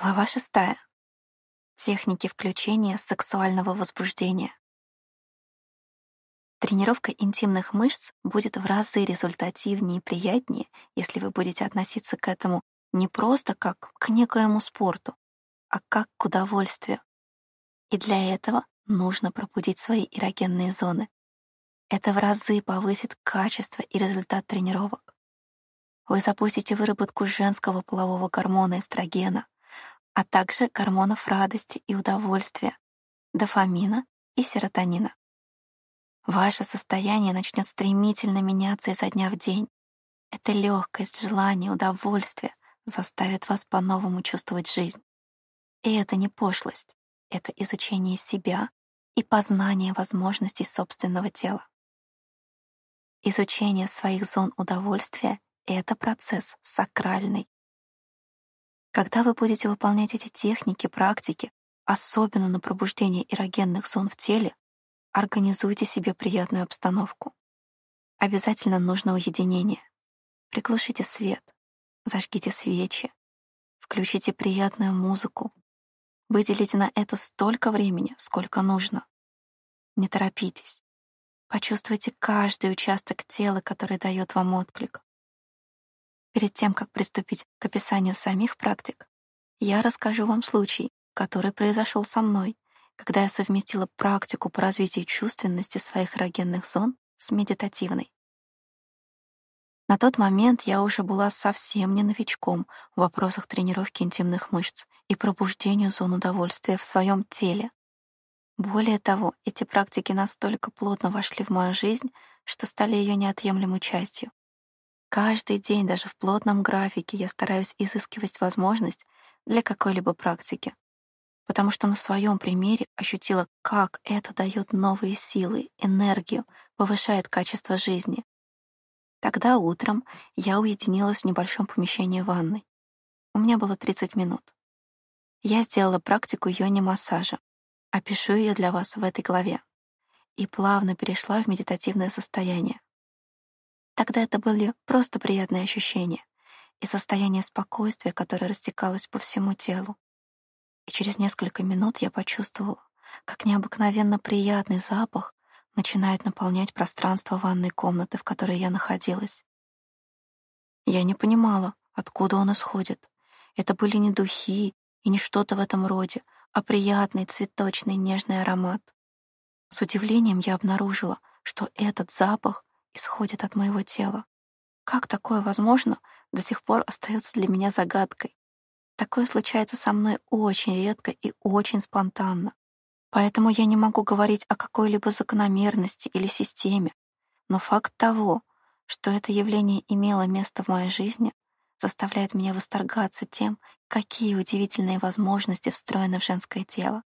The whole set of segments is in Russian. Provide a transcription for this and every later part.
Глава шестая. Техники включения сексуального возбуждения. Тренировка интимных мышц будет в разы результативнее и приятнее, если вы будете относиться к этому не просто как к некоему спорту, а как к удовольствию. И для этого нужно пробудить свои эрогенные зоны. Это в разы повысит качество и результат тренировок. Вы запустите выработку женского полового гормона эстрогена — а также гормонов радости и удовольствия, дофамина и серотонина. Ваше состояние начнет стремительно меняться изо дня в день. Эта легкость, желание, удовольствие заставит вас по-новому чувствовать жизнь. И это не пошлость, это изучение себя и познание возможностей собственного тела. Изучение своих зон удовольствия — это процесс сакральный, когда вы будете выполнять эти техники, практики, особенно на пробуждение эрогенных зон в теле, организуйте себе приятную обстановку. Обязательно нужно уединение. Приглушите свет, зажгите свечи, включите приятную музыку. Выделите на это столько времени, сколько нужно. Не торопитесь. Почувствуйте каждый участок тела, который дает вам отклик. Перед тем, как приступить к описанию самих практик, я расскажу вам случай, который произошел со мной, когда я совместила практику по развитию чувственности своих эрогенных зон с медитативной. На тот момент я уже была совсем не новичком в вопросах тренировки интимных мышц и пробуждению зон удовольствия в своем теле. Более того, эти практики настолько плотно вошли в мою жизнь, что стали ее неотъемлемой частью. Каждый день, даже в плотном графике, я стараюсь изыскивать возможность для какой-либо практики, потому что на своем примере ощутила, как это дает новые силы, энергию, повышает качество жизни. Тогда утром я уединилась в небольшом помещении ванной. У меня было 30 минут. Я сделала практику йони-массажа. Опишу ее для вас в этой главе. И плавно перешла в медитативное состояние. Тогда это были просто приятные ощущения и состояние спокойствия, которое растекалось по всему телу. И через несколько минут я почувствовала, как необыкновенно приятный запах начинает наполнять пространство ванной комнаты, в которой я находилась. Я не понимала, откуда он исходит. Это были не духи и не что-то в этом роде, а приятный цветочный нежный аромат. С удивлением я обнаружила, что этот запах исходит от моего тела. Как такое возможно, до сих пор остается для меня загадкой. Такое случается со мной очень редко и очень спонтанно. Поэтому я не могу говорить о какой-либо закономерности или системе. Но факт того, что это явление имело место в моей жизни, заставляет меня восторгаться тем, какие удивительные возможности встроены в женское тело.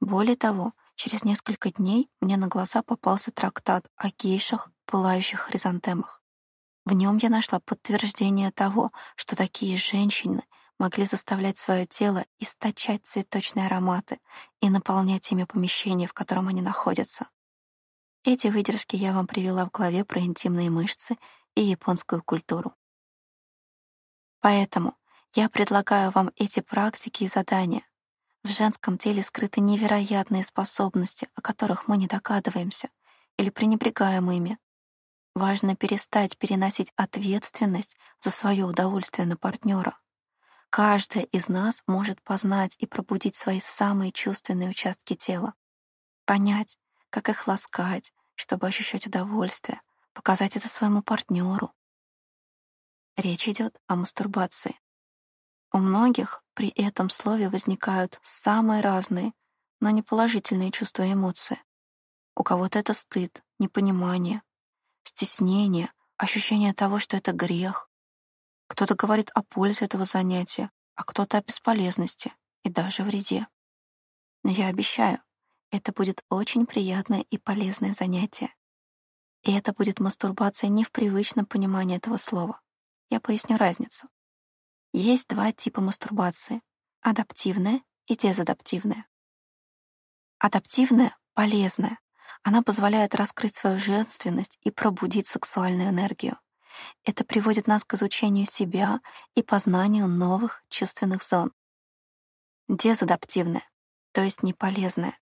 Более того, Через несколько дней мне на глаза попался трактат о гейшах, пылающих хризантемах. В нем я нашла подтверждение того, что такие женщины могли заставлять свое тело источать цветочные ароматы и наполнять ими помещение, в котором они находятся. Эти выдержки я вам привела в главе про интимные мышцы и японскую культуру. Поэтому я предлагаю вам эти практики и задания, в женском теле скрыты невероятные способности, о которых мы не догадываемся или пренебрегаем ими. Важно перестать переносить ответственность за свое удовольствие на партнера. Каждая из нас может познать и пробудить свои самые чувственные участки тела, понять, как их ласкать, чтобы ощущать удовольствие, показать это своему партнеру. Речь идет о мастурбации. У многих при этом слове возникают самые разные, но не положительные чувства и эмоции. У кого-то это стыд, непонимание, стеснение, ощущение того, что это грех. Кто-то говорит о пользе этого занятия, а кто-то о бесполезности и даже вреде. Но я обещаю, это будет очень приятное и полезное занятие. И это будет мастурбация не в привычном понимании этого слова. Я поясню разницу. Есть два типа мастурбации — адаптивная и дезадаптивная. Адаптивная — полезная. Она позволяет раскрыть свою женственность и пробудить сексуальную энергию. Это приводит нас к изучению себя и познанию новых чувственных зон. Дезадаптивное, то есть неполезное.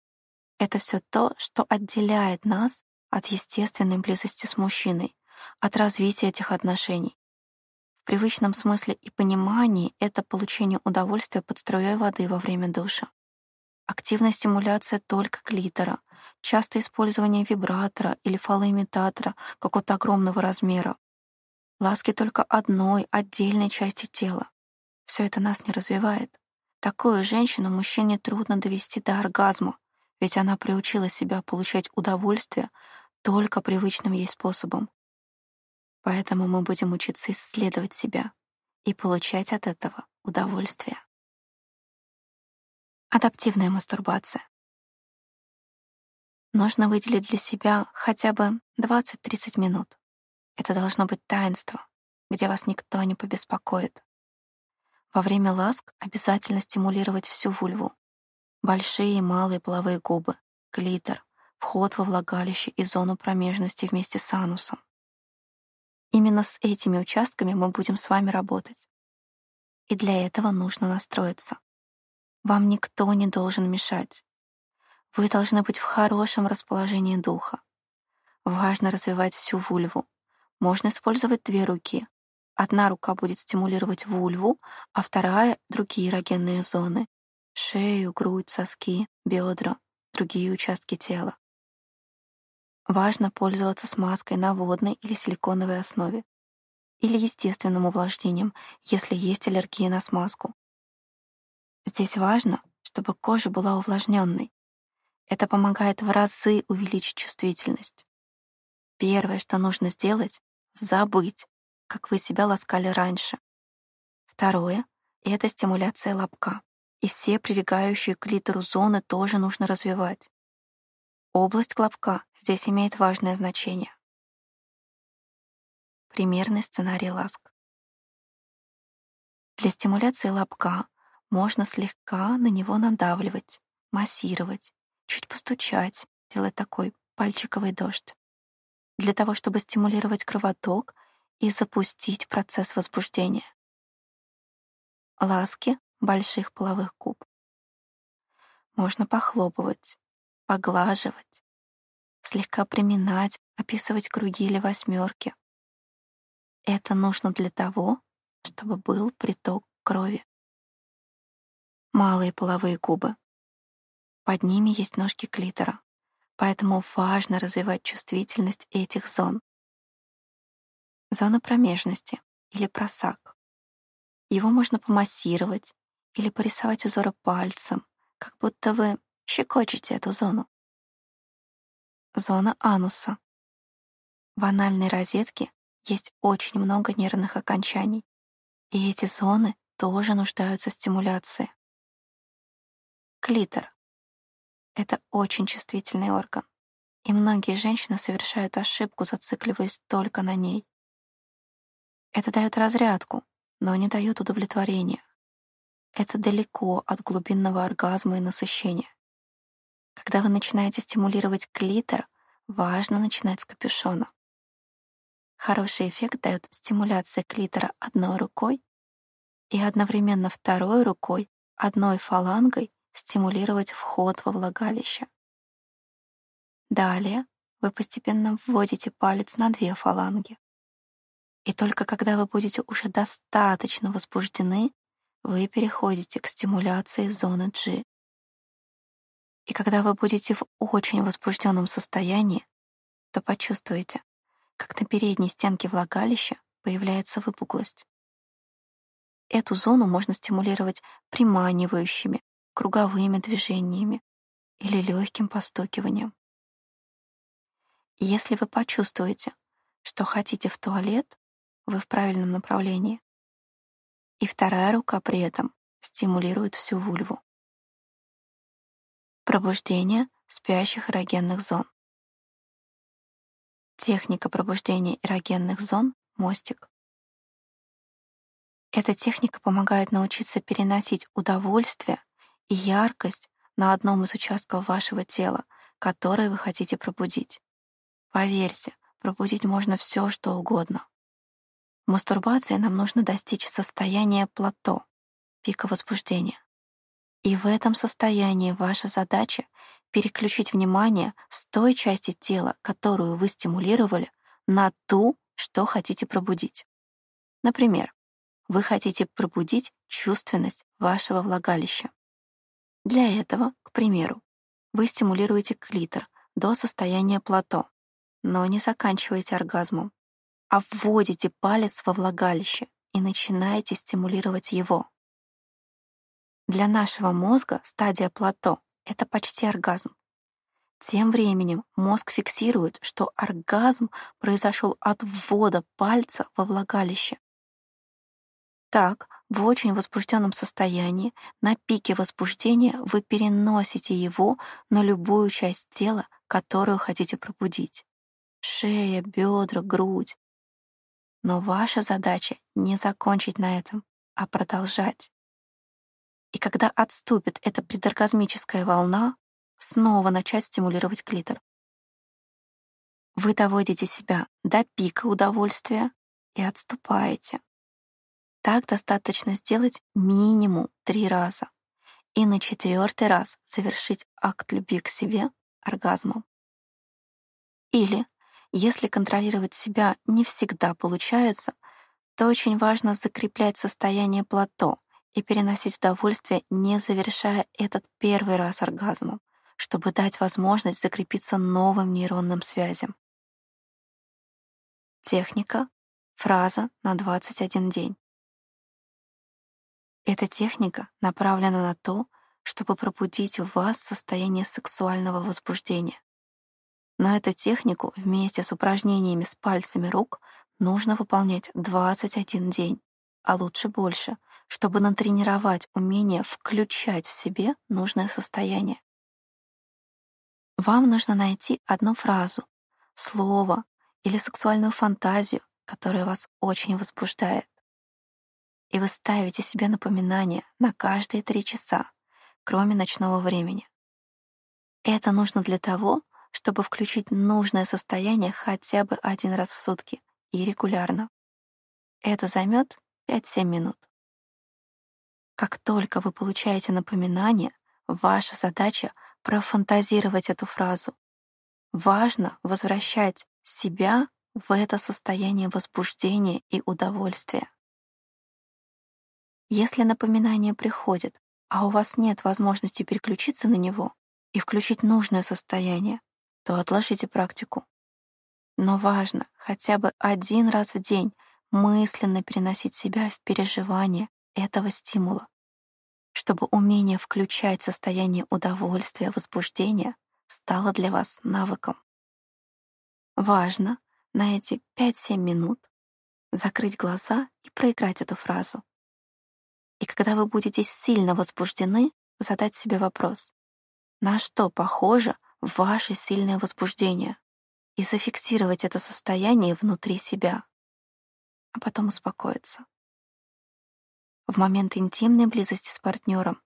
Это все то, что отделяет нас от естественной близости с мужчиной, от развития этих отношений. Привычном смысле и понимании это получение удовольствия под струей воды во время душа. Активная стимуляция только клитора, частое использование вибратора или фалоимитатора какого-то огромного размера, ласки только одной отдельной части тела. Все это нас не развивает. Такую женщину мужчине трудно довести до оргазма, ведь она приучила себя получать удовольствие только привычным ей способом. Поэтому мы будем учиться исследовать себя и получать от этого удовольствие. Адаптивная мастурбация. Нужно выделить для себя хотя бы 20-30 минут. Это должно быть таинство, где вас никто не побеспокоит. Во время ласк обязательно стимулировать всю вульву. Большие и малые половые губы, клитор, вход во влагалище и зону промежности вместе с анусом. Именно с этими участками мы будем с вами работать. И для этого нужно настроиться. Вам никто не должен мешать. Вы должны быть в хорошем расположении духа. Важно развивать всю вульву. Можно использовать две руки. Одна рука будет стимулировать вульву, а вторая — другие эрогенные зоны — шею, грудь, соски, бедра, другие участки тела. Важно пользоваться смазкой на водной или силиконовой основе или естественным увлажнением, если есть аллергия на смазку. Здесь важно, чтобы кожа была увлажненной. Это помогает в разы увеличить чувствительность. Первое, что нужно сделать — забыть, как вы себя ласкали раньше. Второе — это стимуляция лобка. И все прилегающие к литеру зоны тоже нужно развивать. Область клопка здесь имеет важное значение. Примерный сценарий ласк. Для стимуляции лобка можно слегка на него надавливать, массировать, чуть постучать, делать такой пальчиковый дождь. Для того, чтобы стимулировать кровоток и запустить процесс возбуждения. Ласки больших половых губ. Можно похлопывать, поглаживать, слегка приминать, описывать круги или восьмерки. Это нужно для того, чтобы был приток крови. Малые половые губы. Под ними есть ножки клитора, поэтому важно развивать чувствительность этих зон. Зона промежности или просак. Его можно помассировать или порисовать узоры пальцем, как будто вы щекочете эту зону. Зона ануса. В анальной розетке есть очень много нервных окончаний, и эти зоны тоже нуждаются в стимуляции. Клитор. Это очень чувствительный орган, и многие женщины совершают ошибку, зацикливаясь только на ней. Это дает разрядку, но не дает удовлетворения. Это далеко от глубинного оргазма и насыщения. Когда вы начинаете стимулировать клитор, важно начинать с капюшона. Хороший эффект дает стимуляция клитора одной рукой и одновременно второй рукой, одной фалангой стимулировать вход во влагалище. Далее вы постепенно вводите палец на две фаланги. И только когда вы будете уже достаточно возбуждены, вы переходите к стимуляции зоны G. И когда вы будете в очень возбужденном состоянии, то почувствуете, как на передней стенке влагалища появляется выпуклость. Эту зону можно стимулировать приманивающими, круговыми движениями или легким постукиванием. Если вы почувствуете, что хотите в туалет, вы в правильном направлении. И вторая рука при этом стимулирует всю вульву. Пробуждение спящих эрогенных зон. Техника пробуждения эрогенных зон — мостик. Эта техника помогает научиться переносить удовольствие и яркость на одном из участков вашего тела, которые вы хотите пробудить. Поверьте, пробудить можно все, что угодно. В мастурбации нам нужно достичь состояния плато, пика возбуждения. И в этом состоянии ваша задача переключить внимание с той части тела, которую вы стимулировали, на ту, что хотите пробудить. Например, вы хотите пробудить чувственность вашего влагалища. Для этого, к примеру, вы стимулируете клитор до состояния плато, но не заканчиваете оргазмом, а вводите палец во влагалище и начинаете стимулировать его. Для нашего мозга стадия плато — это почти оргазм. Тем временем мозг фиксирует, что оргазм произошел от ввода пальца во влагалище. Так, в очень возбужденном состоянии, на пике возбуждения вы переносите его на любую часть тела, которую хотите пробудить. Шея, бедра, грудь, но ваша задача не закончить на этом, а продолжать. И когда отступит эта предоргазмическая волна, снова начать стимулировать клитор. Вы доводите себя до пика удовольствия и отступаете. Так достаточно сделать минимум три раза. И на четвертый раз завершить акт любви к себе оргазмом. Или если контролировать себя не всегда получается, то очень важно закреплять состояние плато и переносить удовольствие, не завершая этот первый раз оргазмом, чтобы дать возможность закрепиться новым нейронным связям. Техника — фраза на 21 день. Эта техника направлена на то, чтобы пробудить в вас состояние сексуального возбуждения. Но эту технику вместе с упражнениями с пальцами рук нужно выполнять 21 день, а лучше больше, чтобы натренировать умение включать в себе нужное состояние. Вам нужно найти одну фразу, слово или сексуальную фантазию, которая вас очень возбуждает. И вы ставите себе напоминание на каждые три часа, кроме ночного времени. Это нужно для того, чтобы включить нужное состояние хотя бы один раз в сутки и регулярно. Это займет 5-7 минут. Как только вы получаете напоминание, ваша задача — профантазировать эту фразу. Важно возвращать себя в это состояние возбуждения и удовольствия. Если напоминание приходит, а у вас нет возможности переключиться на него и включить нужное состояние, то отложите практику. Но важно хотя бы один раз в день мысленно переносить себя в переживание этого стимула, чтобы умение включать состояние удовольствия, возбуждения стало для вас навыком. Важно на эти 5-7 минут закрыть глаза и проиграть эту фразу. И когда вы будете сильно возбуждены, задать себе вопрос, на что похоже ваше сильное возбуждение и зафиксировать это состояние внутри себя, а потом успокоиться. В момент интимной близости с партнером,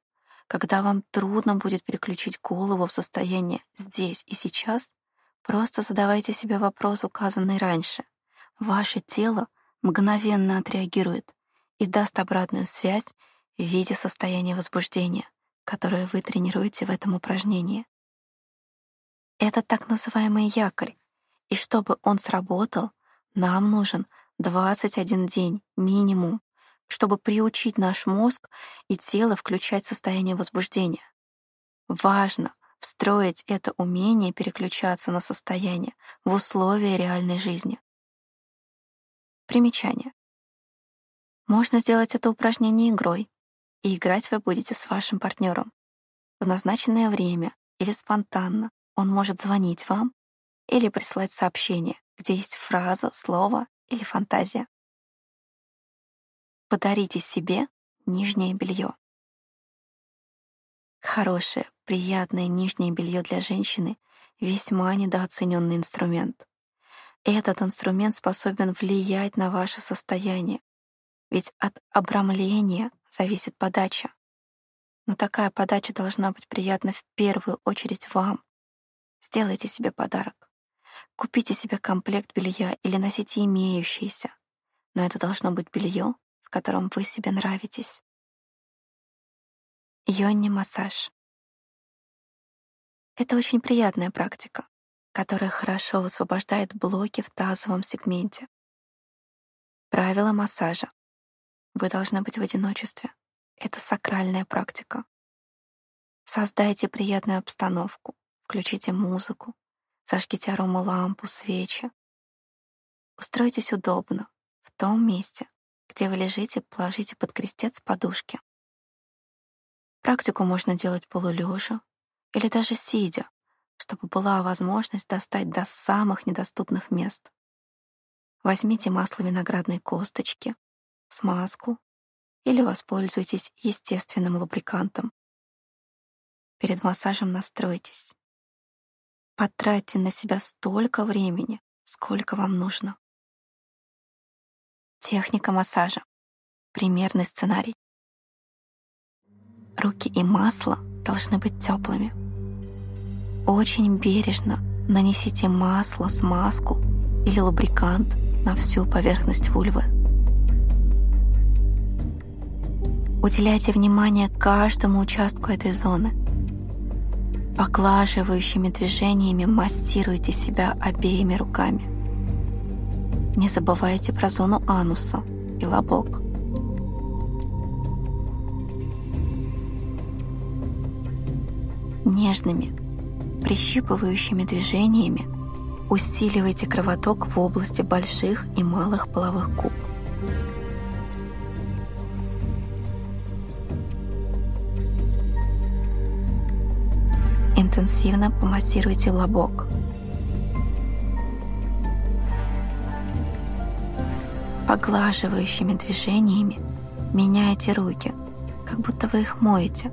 когда вам трудно будет переключить голову в состояние здесь и сейчас, просто задавайте себе вопрос, указанный раньше. Ваше тело мгновенно отреагирует и даст обратную связь в виде состояния возбуждения, которое вы тренируете в этом упражнении. Это так называемый якорь. И чтобы он сработал, нам нужен 21 день минимум, чтобы приучить наш мозг и тело включать состояние возбуждения. Важно встроить это умение переключаться на состояние в условия реальной жизни. Примечание. Можно сделать это упражнение игрой, и играть вы будете с вашим партнером в назначенное время или спонтанно, он может звонить вам или присылать сообщение, где есть фраза, слово или фантазия. Подарите себе нижнее белье. Хорошее, приятное нижнее белье для женщины — весьма недооцененный инструмент. Этот инструмент способен влиять на ваше состояние, ведь от обрамления зависит подача. Но такая подача должна быть приятна в первую очередь вам, Сделайте себе подарок. Купите себе комплект белья или носите имеющийся. но это должно быть белье, в котором вы себе нравитесь. Йонни-массаж. Это очень приятная практика, которая хорошо высвобождает блоки в тазовом сегменте. Правила массажа. Вы должны быть в одиночестве. Это сакральная практика. Создайте приятную обстановку, включите музыку, зажгите аромалампу, свечи. Устройтесь удобно, в том месте, где вы лежите, положите под крестец подушки. Практику можно делать полулежа или даже сидя, чтобы была возможность достать до самых недоступных мест. Возьмите масло виноградной косточки, смазку или воспользуйтесь естественным лубрикантом. Перед массажем настройтесь. Потратьте на себя столько времени, сколько вам нужно. Техника массажа. Примерный сценарий. Руки и масло должны быть теплыми. Очень бережно нанесите масло, смазку или лубрикант на всю поверхность вульвы. Уделяйте внимание каждому участку этой зоны — Поглаживающими движениями массируйте себя обеими руками. Не забывайте про зону ануса и лобок. Нежными, прищипывающими движениями усиливайте кровоток в области больших и малых половых губ. интенсивно помассируйте лобок. Поглаживающими движениями меняйте руки, как будто вы их моете,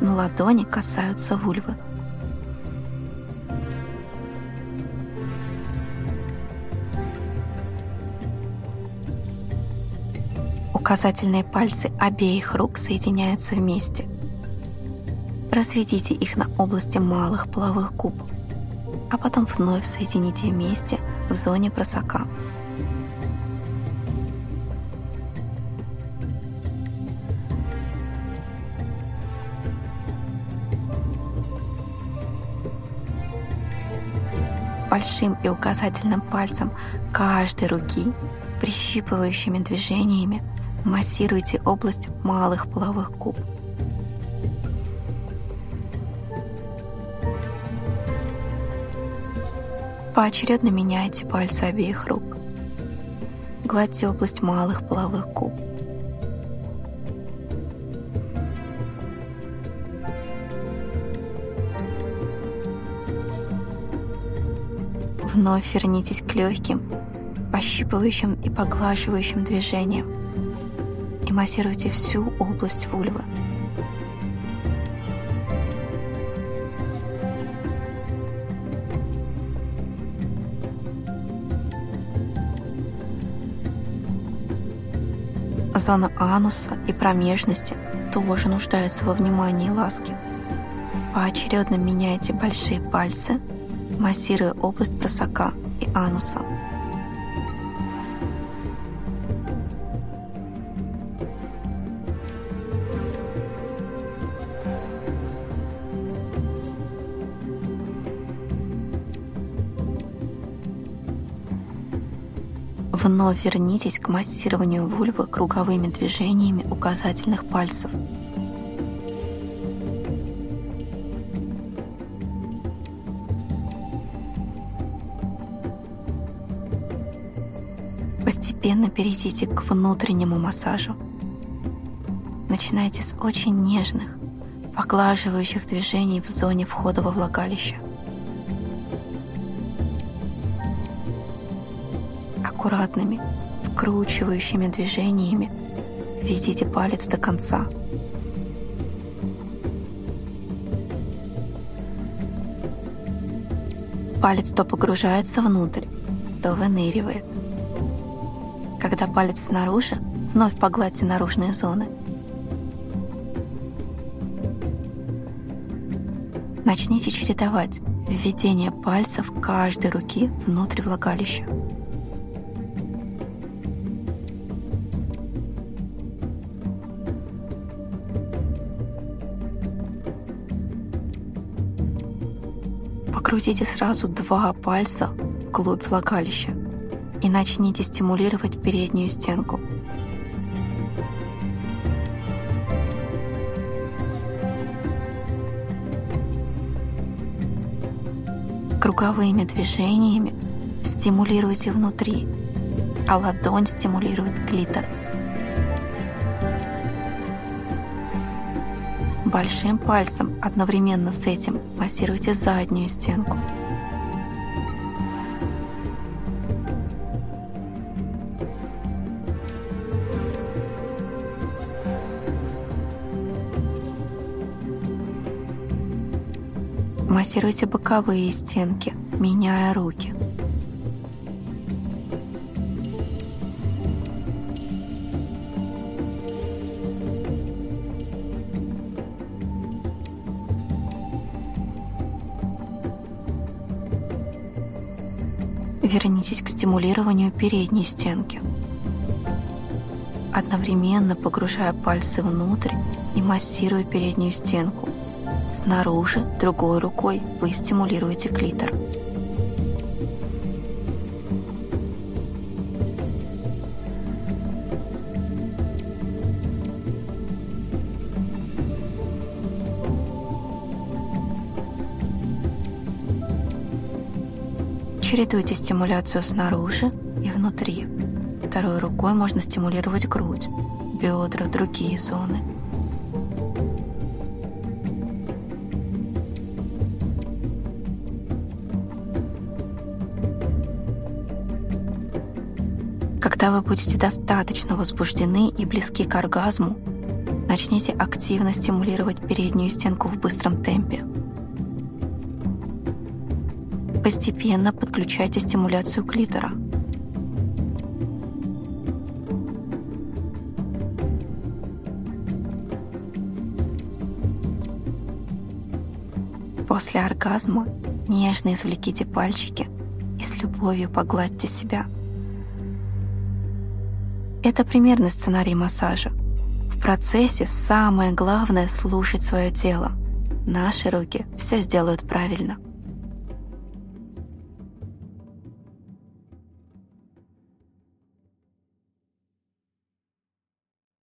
но ладони касаются вульвы. Указательные пальцы обеих рук соединяются вместе – Разведите их на области малых половых губ, а потом вновь соедините вместе в зоне просака. Большим и указательным пальцем каждой руки прищипывающими движениями массируйте область малых половых губ. Поочередно меняйте пальцы обеих рук. Гладьте область малых половых губ. Вновь вернитесь к легким, пощипывающим и поглаживающим движениям и массируйте всю область вульвы. Зона ануса и промежности тоже нуждаются во внимании и ласке. Поочередно меняйте большие пальцы, массируя область просака и ануса. Вновь вернитесь к массированию вульвы круговыми движениями указательных пальцев. Перейдите к внутреннему массажу. Начинайте с очень нежных, поглаживающих движений в зоне входа во влагалище – аккуратными, вкручивающими движениями введите палец до конца. Палец то погружается внутрь, то выныривает. Когда палец снаружи, вновь погладьте наружные зоны. Начните чередовать введение пальцев каждой руки внутрь влагалища. Погрузите сразу два пальца вглубь влагалища и начните стимулировать переднюю стенку. Круговыми движениями стимулируйте внутри, а ладонь стимулирует клитор. Большим пальцем одновременно с этим массируйте заднюю стенку. Массируйте боковые стенки, меняя руки. Вернитесь к стимулированию передней стенки. Одновременно погружая пальцы внутрь и массируя переднюю стенку – Снаружи, другой рукой вы стимулируете клитор. Чередуйте стимуляцию снаружи и внутри. Второй рукой можно стимулировать грудь, бедра, другие зоны – Когда вы будете достаточно возбуждены и близки к оргазму, начните активно стимулировать переднюю стенку в быстром темпе. Постепенно подключайте стимуляцию клитора. После оргазма нежно извлеките пальчики и с любовью погладьте себя – это примерный сценарий массажа. В процессе самое главное — слушать свое тело. Наши руки все сделают правильно.